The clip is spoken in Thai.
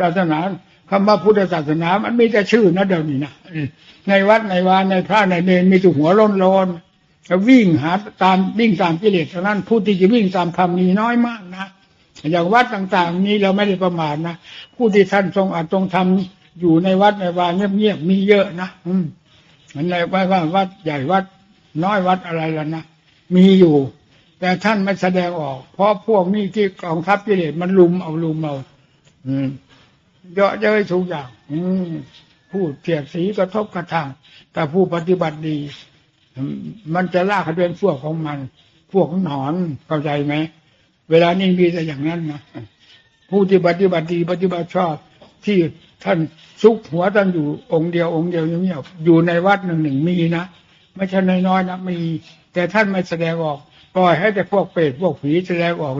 ศาสนาคำว่าพุทธศาสนา มันมีแต่ชื่อนะเดี๋ยวนี้นะในวัดในวานในพระในเนรมีแต่หัวร้อนร้อนวิ่งหาตามวิ่งตามกิเลสเท่านั้นผู้ที่จะวิ่งตามธรรมมีน้อยมากนะอย่างวัดต่างๆ นี้เราไม่ได้ประมาทนะผู้ที่ท่านทรงอาจทรงทำอยู่ในวัดในวานเงียบๆมีเยอะนะอืมมันในว่าว่าวัดใหญ่วัด น้อยวัดอะไรแล้วนะมีอยู่ แต่ท่านไม่แสดงออก เพราะพวกนี้ที่กองทัพกิเลสมันลุมเอาลุมเอาอืม เยอะเย้ยทุกอย่าง อืมพูดเสียดสีกระทบกระทั่งแต่ผู้ปฏิบัติดี มันจะลากให้เป็นพวกของมัน พวกหนอนเข้าใจไหมเวลานี้มีแต่อย่างนั้นนะผู้ที่ปฏิบัติดีปฏิบัติชอบ ที่ท่านซุกหัวท่านอยู่องค์เดียวองค์เดียวเงียบๆอยู่ในวัดหนึ่งหนึ่งมีนะไม่ใช่น้อยๆนะมี แต่ท่านไม่แสดงออกปล่อยให้แต่พวกเปรตพวกผีแสดงออก